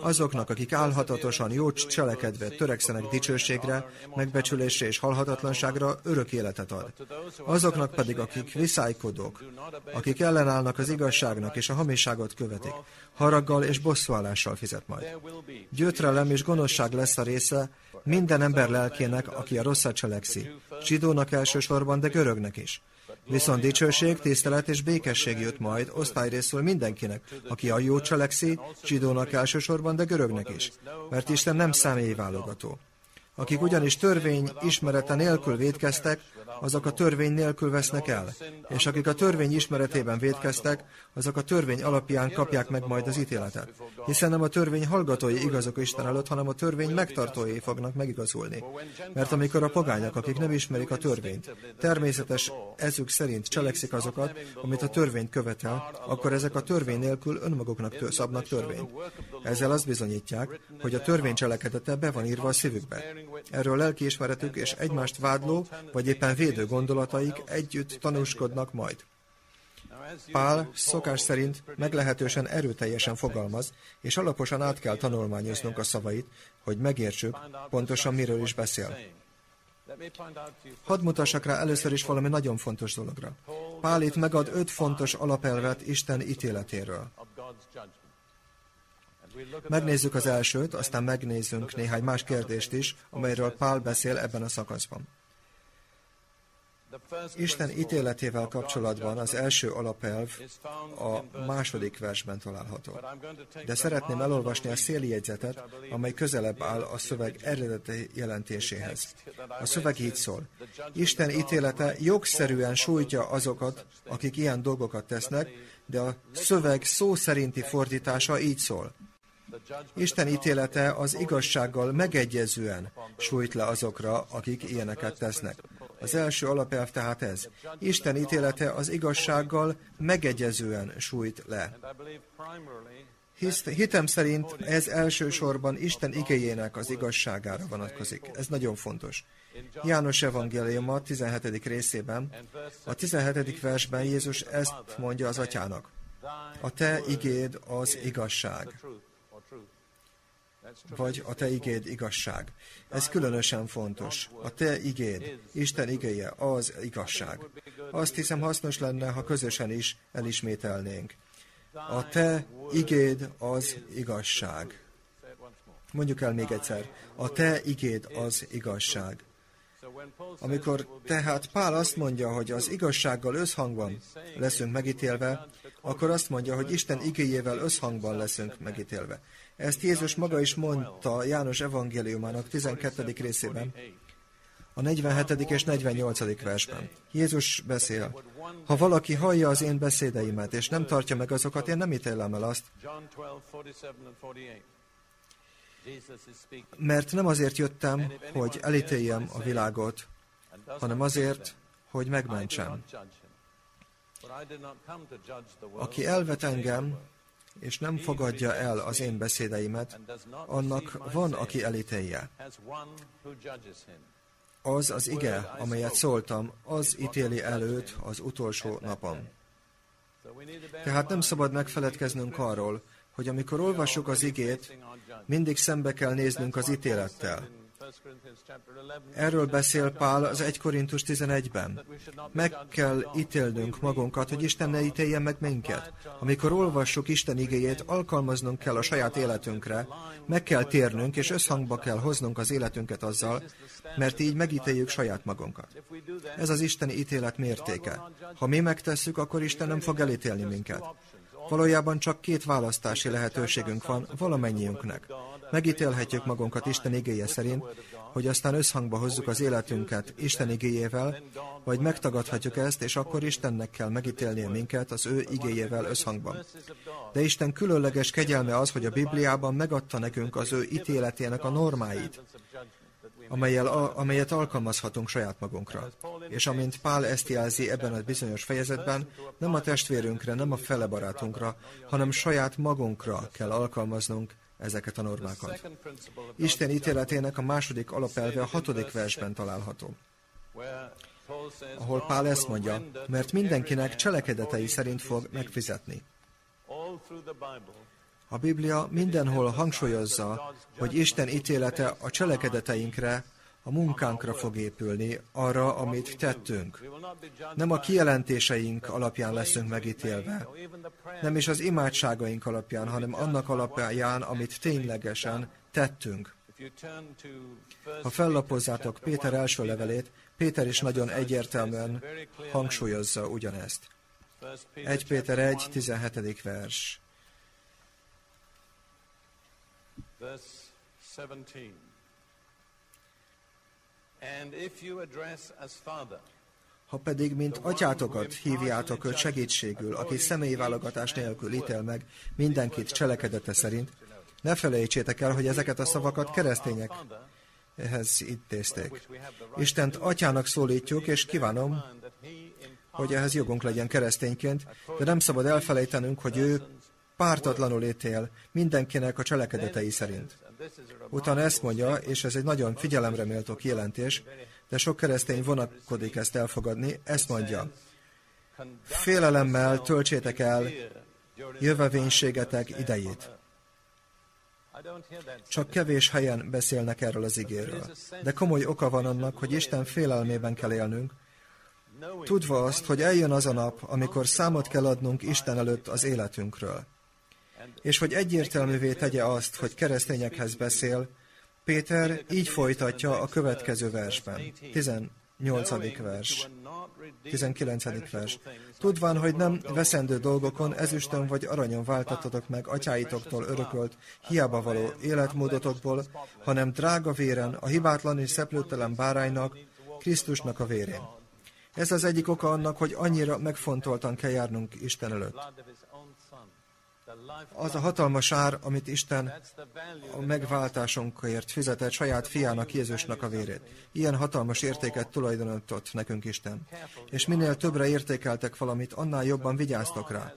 Azoknak, akik álhatatosan, jó cselekedve törekszenek dicsőségre, megbecsülésre és halhatatlanságra, örök életet ad. Azoknak pedig, akik viszálykodók, akik ellenállnak az igazságnak és a hamiságot követik, haraggal és bosszúállással fizet majd. Gyötrelem és gonoszság lesz a része minden ember lelkének, aki a rosszat cselekszi. Zsidónak elsősorban, de görögnek is. Viszont dicsőség, tisztelet és békesség jött majd osztályrészről mindenkinek, aki a jó cselekszi, zsidónak elsősorban, de görögnek is, mert Isten nem válogató. Akik ugyanis törvény ismerete nélkül védkeztek, azok a törvény nélkül vesznek el, és akik a törvény ismeretében védkeztek, azok a törvény alapján kapják meg majd az ítéletet. Hiszen nem a törvény hallgatói igazok Isten előtt, hanem a törvény megtartói fognak megigazulni. Mert amikor a pogányok, akik nem ismerik a törvényt, természetes ezük szerint cselekszik azokat, amit a törvény követel, akkor ezek a törvény nélkül önmaguknak szabnak törvényt. Ezzel azt bizonyítják, hogy a törvény cselekedete be van írva a szívükbe. Erről lelkiismeretük és egymást vádló, vagy éppen védő gondolataik együtt tanúskodnak majd. Pál szokás szerint meglehetősen erőteljesen fogalmaz, és alaposan át kell tanulmányoznunk a szavait, hogy megértsük pontosan miről is beszél. Hadd mutassak rá először is valami nagyon fontos dologra. Pál itt megad öt fontos alapelvet Isten ítéletéről. Megnézzük az elsőt, aztán megnézzünk néhány más kérdést is, amelyről Pál beszél ebben a szakaszban. Isten ítéletével kapcsolatban az első alapelv a második versben található. De szeretném elolvasni a széljegyzetet, amely közelebb áll a szöveg eredeti jelentéséhez. A szöveg így szól. Isten ítélete jogszerűen sújtja azokat, akik ilyen dolgokat tesznek, de a szöveg szó szerinti fordítása így szól. Isten ítélete az igazsággal megegyezően sújt le azokra, akik ilyeneket tesznek. Az első alapelv tehát ez. Isten ítélete az igazsággal megegyezően sújt le. Hisz, hitem szerint ez elsősorban Isten igényének az igazságára vonatkozik. Ez nagyon fontos. János evangéliuma 17. részében, a 17. versben Jézus ezt mondja az atyának. A te igéd az igazság vagy a te igéd igazság. Ez különösen fontos. A te igéd, Isten igéje, az igazság. Azt hiszem hasznos lenne, ha közösen is elismételnénk. A te igéd az igazság. Mondjuk el még egyszer. A te igéd az igazság. Amikor tehát Pál azt mondja, hogy az igazsággal összhangban leszünk megítélve, akkor azt mondja, hogy Isten igéjével összhangban leszünk megítélve. Ezt Jézus maga is mondta János evangéliumának 12. részében, a 47. és 48. versben. Jézus beszél, ha valaki hallja az én beszédeimet, és nem tartja meg azokat, én nem ítélem el azt, mert nem azért jöttem, hogy elítéljem a világot, hanem azért, hogy megmentsem. Aki elvet engem, és nem fogadja el az én beszédeimet, annak van, aki elítélje. Az az ige, amelyet szóltam, az ítéli előtt az utolsó napon. Tehát nem szabad megfeledkeznünk arról, hogy amikor olvassuk az igét, mindig szembe kell néznünk az ítélettel. Erről beszél Pál az 1 Korintus 11-ben. Meg kell ítélnünk magunkat, hogy Isten ne ítéljen meg minket. Amikor olvassuk Isten igéjét, alkalmaznunk kell a saját életünkre, meg kell térnünk, és összhangba kell hoznunk az életünket azzal, mert így megítéljük saját magunkat. Ez az Isteni ítélet mértéke. Ha mi megtesszük, akkor Isten nem fog elítélni minket. Valójában csak két választási lehetőségünk van valamennyiünknek. Megítélhetjük magunkat Isten igéje szerint, hogy aztán összhangba hozzuk az életünket Isten igéjével, vagy megtagadhatjuk ezt, és akkor Istennek kell megítélnie minket az ő igéjével összhangban. De Isten különleges kegyelme az, hogy a Bibliában megadta nekünk az ő ítéletének a normáit, amelyel, amelyet alkalmazhatunk saját magunkra. És amint Pál ezt jelzi ebben a bizonyos fejezetben, nem a testvérünkre, nem a fele barátunkra, hanem saját magunkra kell alkalmaznunk ezeket a normákat. Isten ítéletének a második alapelve a hatodik versben található, ahol Pál ezt mondja, mert mindenkinek cselekedetei szerint fog megfizetni. A Biblia mindenhol hangsúlyozza, hogy Isten ítélete a cselekedeteinkre, a munkánkra fog épülni, arra, amit tettünk. Nem a kijelentéseink alapján leszünk megítélve, nem is az imádságaink alapján, hanem annak alapján, amit ténylegesen tettünk. Ha fellapozzátok Péter első levelét, Péter is nagyon egyértelműen hangsúlyozza ugyanezt. 1 Péter 1, 17. vers. Ha pedig, mint atyátokat hívjátok őt segítségül, aki személyi válogatás nélkül ítél meg mindenkit cselekedete szerint, ne felejtsétek el, hogy ezeket a szavakat keresztények ehhez intézték. Istent atyának szólítjuk, és kívánom, hogy ehhez jogunk legyen keresztényként, de nem szabad elfelejtenünk, hogy ő pártatlanul ítél mindenkinek a cselekedetei szerint. Utána ezt mondja, és ez egy nagyon figyelemre méltó kijelentés, de sok keresztény vonakodik ezt elfogadni, ezt mondja. Félelemmel töltsétek el jövevénységetek idejét. Csak kevés helyen beszélnek erről az igéről. De komoly oka van annak, hogy Isten félelmében kell élnünk, tudva azt, hogy eljön az a nap, amikor számot kell adnunk Isten előtt az életünkről. És hogy egyértelművé tegye azt, hogy keresztényekhez beszél, Péter így folytatja a következő versben, 18. vers. 19. vers. Tudván, hogy nem veszendő dolgokon, ezüstön vagy aranyon váltattatok meg atyáitoktól örökölt, hiába való életmódotokból, hanem drága véren, a hibátlan és szeplőtelen báránynak, Krisztusnak a vérén. Ez az egyik oka annak, hogy annyira megfontoltan kell járnunk Isten előtt az a hatalmas ár, amit Isten a megváltásunkért fizetett saját fiának, Jézusnak a vérét. Ilyen hatalmas értéket tulajdonított nekünk Isten. És minél többre értékeltek valamit, annál jobban vigyáztok rá.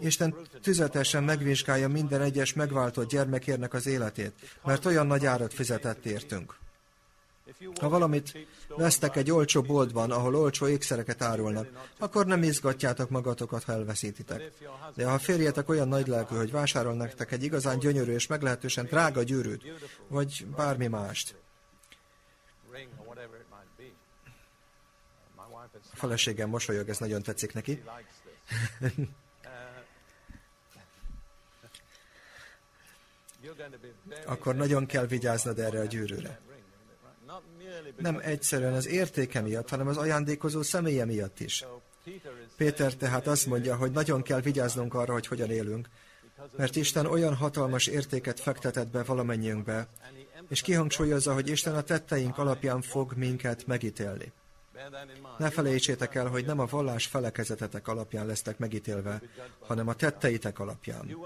Isten tüzetesen megvizsgálja minden egyes megváltott gyermekérnek az életét, mert olyan nagy árat fizetett értünk. Ha valamit vesztek egy olcsó boltban, ahol olcsó ékszereket árulnak, akkor nem izgatjátok magatokat, ha elveszítitek. De ha férjetek olyan nagy lelkű, hogy vásárol nektek egy igazán gyönyörű és meglehetősen drága gyűrűt, vagy bármi mást, a feleségem mosolyog, ez nagyon tetszik neki. akkor nagyon kell vigyáznod erre a gyűrűre. Nem egyszerűen az értéke miatt, hanem az ajándékozó személye miatt is. Péter tehát azt mondja, hogy nagyon kell vigyáznunk arra, hogy hogyan élünk, mert Isten olyan hatalmas értéket fektetett be valamennyiünkbe, és kihangsúlyozza, hogy Isten a tetteink alapján fog minket megítélni. Ne felejtsétek el, hogy nem a vallás felekezetetek alapján lesztek megítélve, hanem a tetteitek alapján.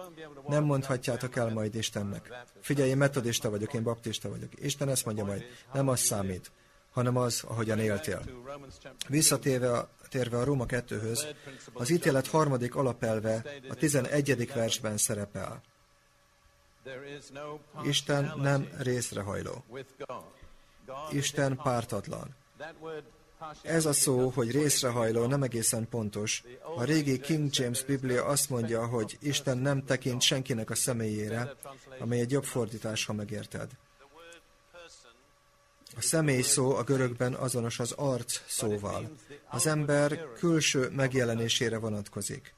Nem mondhatjátok el majd Istennek. Figyelj, én metodista vagyok, én baptista vagyok. Isten ezt mondja majd, nem az számít, hanem az, ahogyan éltél. Visszatérve a, térve a Róma 2-höz, az ítélet harmadik alapelve a 11. versben szerepel. Isten nem részrehajló. Isten pártatlan. Ez a szó, hogy részrehajló, nem egészen pontos. A régi King James Biblia azt mondja, hogy Isten nem tekint senkinek a személyére, amely egy jobb fordítás, ha megérted. A személy szó a görögben azonos az arc szóval. Az ember külső megjelenésére vonatkozik.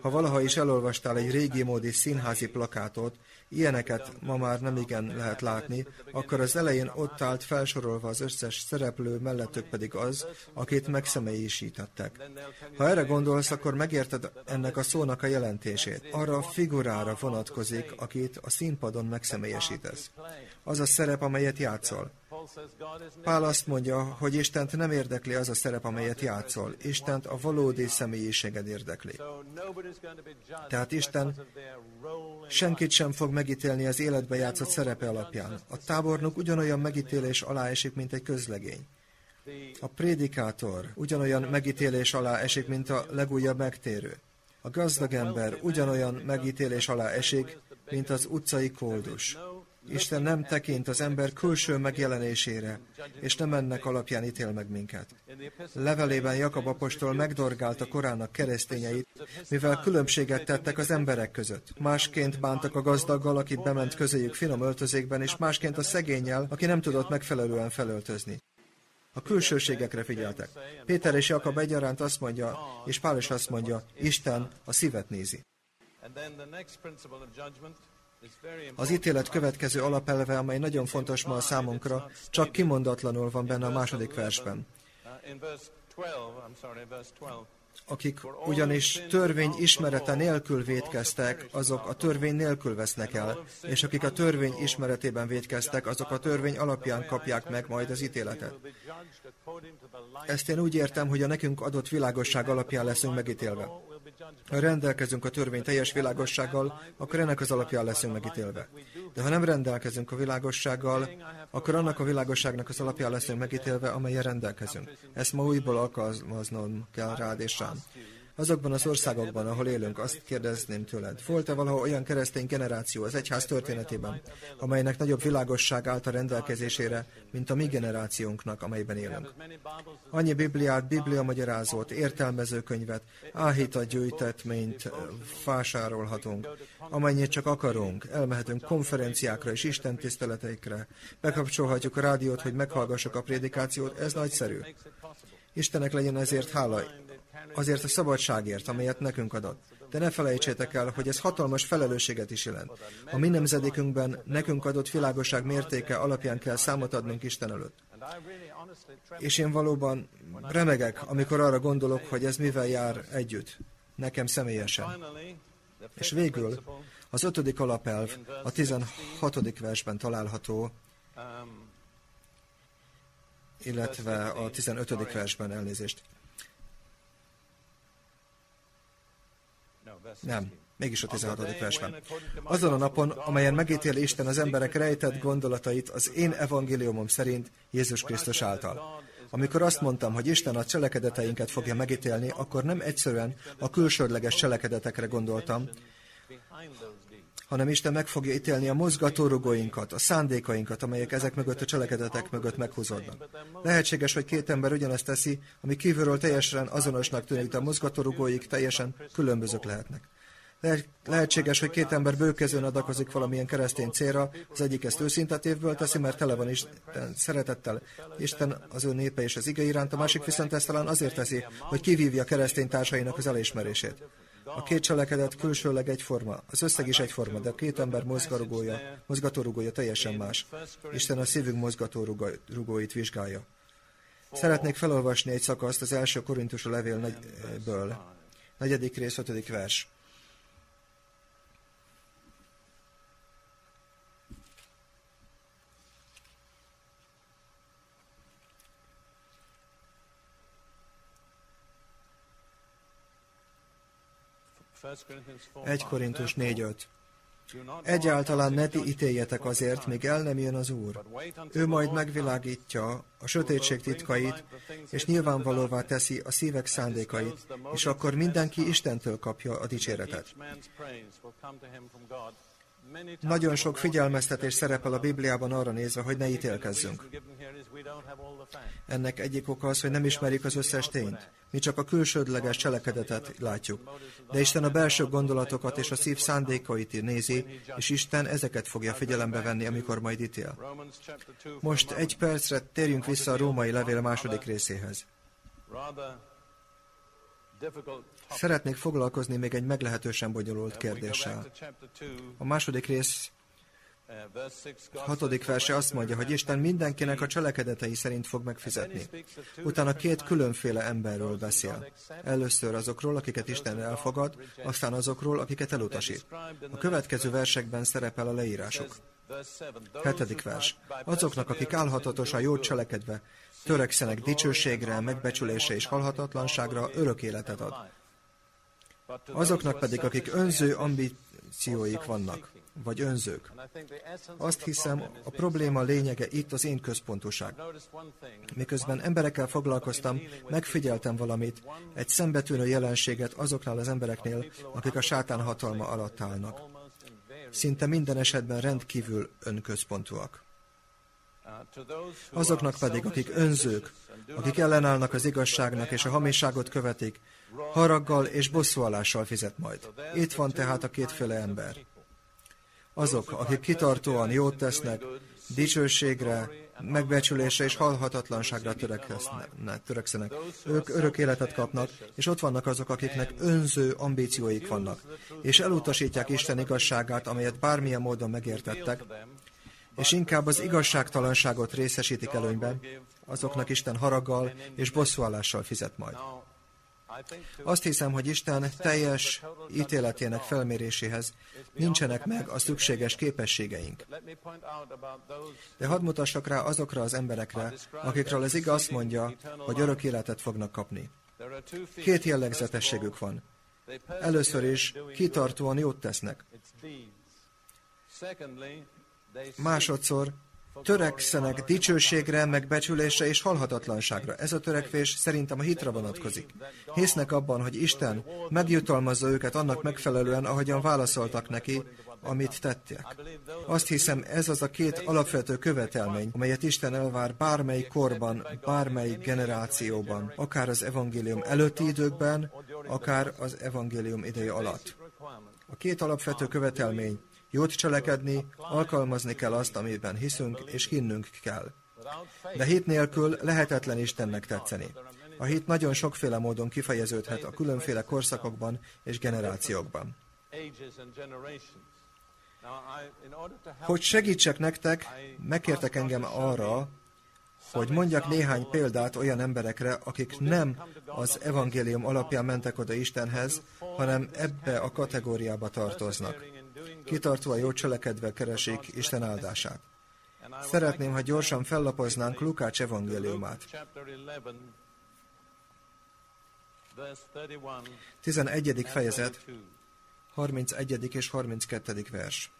Ha valaha is elolvastál egy régi módi színházi plakátot, ilyeneket ma már nem igen lehet látni, akkor az elején ott állt felsorolva az összes szereplő, mellettük pedig az, akit megszemélyisítettek. Ha erre gondolsz, akkor megérted ennek a szónak a jelentését. Arra a figurára vonatkozik, akit a színpadon megszemélyesítesz. Az a szerep, amelyet játszol. Pál azt mondja, hogy Istent nem érdekli az a szerep, amelyet játszol. Istent a valódi személyiséged érdekli. Tehát Isten senkit sem fog megítélni az életbe játszott szerepe alapján. A tábornok ugyanolyan megítélés alá esik, mint egy közlegény. A prédikátor ugyanolyan megítélés alá esik, mint a legújabb megtérő. A gazdag ember ugyanolyan megítélés alá esik, mint az utcai koldus. Isten nem tekint az ember külső megjelenésére, és nem ennek alapján ítél meg minket. Levelében Jakab apostol megdorgálta korának keresztényeit, mivel különbséget tettek az emberek között. Másként bántak a gazdaggal, akit bement közéjük finom öltözékben, és másként a szegényel, aki nem tudott megfelelően felöltözni. A külsőségekre figyeltek. Péter és Jakab egyaránt azt mondja, és Pál is azt mondja, Isten a szívet nézi. Az ítélet következő alapelve, amely nagyon fontos ma a számunkra, csak kimondatlanul van benne a második versben. Akik ugyanis törvény ismerete nélkül védkeztek, azok a törvény nélkül vesznek el, és akik a törvény ismeretében védkeztek, azok a törvény alapján kapják meg majd az ítéletet. Ezt én úgy értem, hogy a nekünk adott világosság alapján leszünk megítélve. Ha rendelkezünk a törvény teljes világossággal, akkor ennek az alapján leszünk megítélve. De ha nem rendelkezünk a világossággal, akkor annak a világosságnak az alapján leszünk megítélve, amelyen rendelkezünk. Ezt ma újból alkalmaznom kell rád és rám. Azokban az országokban, ahol élünk, azt kérdezném tőled, volt-e valahol olyan keresztény generáció az egyház történetében, amelynek nagyobb világosság állt a rendelkezésére, mint a mi generációnknak, amelyben élünk? Annyi bibliát, biblia magyarázót, értelmezőkönyvet, áhítat gyűjtetményt vásárolhatunk, amennyit csak akarunk, elmehetünk konferenciákra és Isten tiszteleteikre, bekapcsolhatjuk a rádiót, hogy meghallgassuk a prédikációt, ez nagyszerű. Istenek legyen ezért hála, azért a szabadságért, amelyet nekünk adott. De ne felejtsétek el, hogy ez hatalmas felelősséget is jelent. A mi nemzedékünkben nekünk adott világosság mértéke alapján kell számot adnunk Isten előtt. És én valóban remegek, amikor arra gondolok, hogy ez mivel jár együtt, nekem személyesen. És végül az ötödik alapelv a 16. versben található, illetve a 15. versben elnézést. Nem, mégis a 16. versben. Azon a napon, amelyen megítél Isten az emberek rejtett gondolatait az én evangéliumom szerint Jézus Krisztus által. Amikor azt mondtam, hogy Isten a cselekedeteinket fogja megítélni, akkor nem egyszerűen a külsődleges cselekedetekre gondoltam, hanem Isten meg fogja ítélni a mozgatórugóinkat, a szándékainkat, amelyek ezek mögött a cselekedetek mögött meghúzódnak. Lehetséges, hogy két ember ugyanezt teszi, ami kívülről teljesen azonosnak tűnik, de a mozgatórugóik teljesen különbözők lehetnek. lehetséges, hogy két ember bőkezőn adakozik valamilyen keresztény célra, az egyik ezt őszintetévből teszi, mert tele van Isten szeretettel, Isten az ő népe és az ige iránt, a másik viszont ezt talán azért teszi, hogy kivívja keresztény társainak az elismerését. A két cselekedet külsőleg egyforma, az összeg is egyforma, de a két ember mozgatórugója, mozgatórugója teljesen más. Isten a szívünk mozgatórugóit vizsgálja. Szeretnék felolvasni egy szakaszt az első korintus levélből. Negyedik rész, ötödik vers. Egy Korintus 4.5 Egyáltalán ne ti ítéljetek azért, míg el nem jön az Úr. Ő majd megvilágítja a sötétség titkait, és nyilvánvalóvá teszi a szívek szándékait, és akkor mindenki Istentől kapja a dicséretet. Nagyon sok figyelmeztetés szerepel a Bibliában arra nézve, hogy ne ítélkezzünk. Ennek egyik oka az, hogy nem ismerjük az összes tényt. Mi csak a külsődleges cselekedetet látjuk. De Isten a belső gondolatokat és a szív szándékait nézi, és Isten ezeket fogja figyelembe venni, amikor majd ítél. Most egy percre térjünk vissza a római levél második részéhez. Szeretnék foglalkozni még egy meglehetősen bonyolult kérdéssel. A második rész hatodik verse azt mondja, hogy Isten mindenkinek a cselekedetei szerint fog megfizetni. Utána két különféle emberről beszél. Először azokról, akiket Isten elfogad, aztán azokról, akiket elutasít. A következő versekben szerepel a leírásuk. Hetedik vers. Azoknak, akik álhatatosan jót cselekedve, törekszenek dicsőségre, megbecsülése és halhatatlanságra, örök életet ad. Azoknak pedig, akik önző ambícióik vannak, vagy önzők. Azt hiszem, a probléma lényege itt az én központoság. Miközben emberekkel foglalkoztam, megfigyeltem valamit, egy szembetűnő jelenséget azoknál az embereknél, akik a sátán hatalma alatt állnak. szinte minden esetben rendkívül önközpontúak. Azoknak pedig, akik önzők, akik ellenállnak az igazságnak és a hamiságot követik, haraggal és bosszúállással fizet majd. Itt van tehát a kétféle ember. Azok, akik kitartóan jót tesznek, dicsőségre, megbecsülésre és halhatatlanságra törekszenek. Ők örök életet kapnak, és ott vannak azok, akiknek önző ambícióik vannak, és elutasítják Isten igazságát, amelyet bármilyen módon megértettek, és inkább az igazságtalanságot részesítik előnyben, azoknak Isten haraggal és bosszúállással fizet majd. Azt hiszem, hogy Isten teljes ítéletének felméréséhez nincsenek meg a szükséges képességeink. De hadd mutassak rá azokra az emberekre, akikről az ige azt mondja, hogy örök életet fognak kapni. Két jellegzetességük van. Először is kitartóan jót tesznek. Másodszor törekszenek dicsőségre, megbecsülésre és halhatatlanságra. Ez a törekvés szerintem a hitre vonatkozik. Hisznek abban, hogy Isten megjutalmazza őket annak megfelelően, ahogyan válaszoltak neki, amit tettek. Azt hiszem, ez az a két alapvető követelmény, amelyet Isten elvár bármely korban, bármely generációban, akár az evangélium előtti időkben, akár az evangélium ideje alatt. A két alapvető követelmény, jót cselekedni, alkalmazni kell azt, amiben hiszünk, és hinnünk kell. De hit nélkül lehetetlen Istennek tetszeni. A hit nagyon sokféle módon kifejeződhet a különféle korszakokban és generációkban. Hogy segítsek nektek, megkértek engem arra, hogy mondjak néhány példát olyan emberekre, akik nem az evangélium alapján mentek oda Istenhez, hanem ebbe a kategóriába tartoznak. Kitartóan jó cselekedve keresik Isten áldását. Szeretném, ha gyorsan fellapoznánk Lukács evangéliumát.
chapter 11, verse 31
11.
and
fejezet,
32.
31. és 32. vers.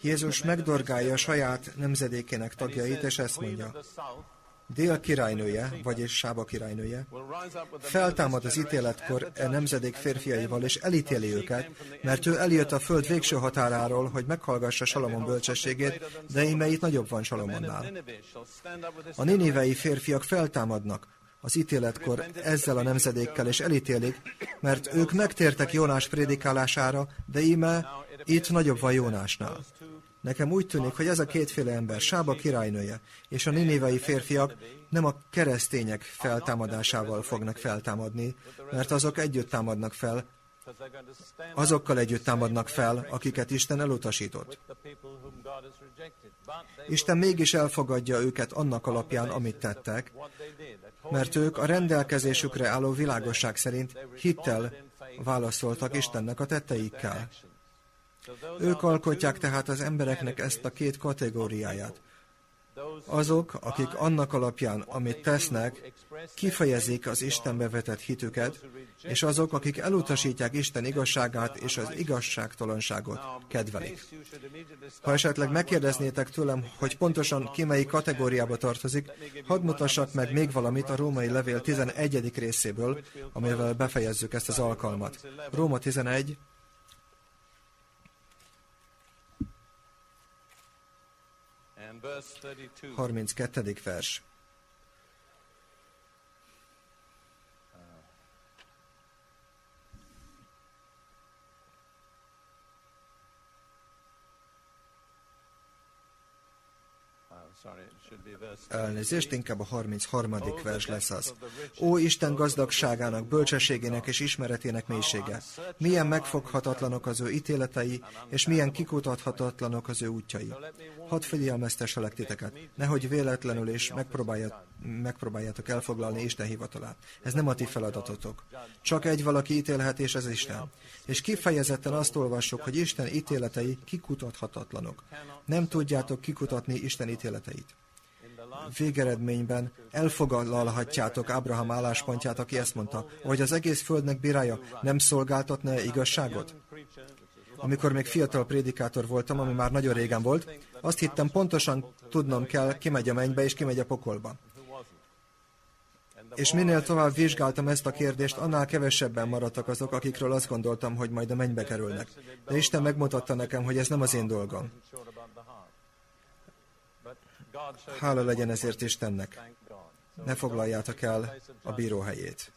Jézus megdorgálja saját nemzedékének tagjait, és ezt
"The queen
mondja. Dél királynője, vagyis Sába királynője, feltámad az ítéletkor e nemzedék férfiaival, és elítéli őket, mert ő eljött a föld végső határáról, hogy meghallgassa Salomon bölcsességét, de íme itt nagyobb van Salomonnál. A ninivei férfiak feltámadnak az ítéletkor ezzel a nemzedékkel, és elítélik, mert ők megtértek Jónás prédikálására, de íme itt nagyobb van Jónásnál. Nekem úgy tűnik, hogy ez a kétféle ember, Sába királynője és a ninivei férfiak nem a keresztények feltámadásával fognak feltámadni, mert azok együtt támadnak fel, azokkal együtt támadnak fel, akiket Isten elutasított. Isten mégis elfogadja őket annak alapján, amit tettek, mert ők a rendelkezésükre álló világosság szerint hittel válaszoltak Istennek a tetteikkel. Ők alkotják tehát az embereknek ezt a két kategóriáját. Azok, akik annak alapján, amit tesznek, kifejezik az Istenbe vetett hitüket, és azok, akik elutasítják Isten igazságát és az igazságtalanságot kedvelik. Ha esetleg megkérdeznétek tőlem, hogy pontosan ki melyik kategóriába tartozik, hadd mutassak meg még valamit a római levél 11. részéből, amivel befejezzük ezt az alkalmat. Róma 11,
and verse 32.
32. vers.
Sorry,
Elnézést, inkább a 33. vers lesz az. Ó Isten gazdagságának, bölcsességének és ismeretének mélysége! Milyen megfoghatatlanok az ő ítéletei, és milyen kikutathatatlanok az ő útjai. Hadd figyelmeztesselek titeket, nehogy véletlenül is megpróbáljat, megpróbáljátok elfoglalni Isten hivatalát. Ez nem a ti feladatotok. Csak egy valaki ítélhet, és ez Isten. És kifejezetten azt olvassuk, hogy Isten ítéletei kikutathatatlanok. Nem tudjátok kikutatni Isten ítéleteit. Végeredményben elfogadlalhatjátok Ábrahám álláspontját, aki ezt mondta, hogy az egész földnek bírája nem szolgáltatna -e igazságot? Amikor még fiatal prédikátor voltam, ami már nagyon régen volt, azt hittem pontosan tudnom kell, ki megy a mennybe és ki megy a pokolba. És minél tovább vizsgáltam ezt a kérdést, annál kevesebben maradtak azok, akikről azt gondoltam, hogy majd a mennybe kerülnek. De Isten megmutatta nekem, hogy ez nem az én dolgom. Hála legyen ezért Istennek. Ne foglaljátok el a bíró helyét.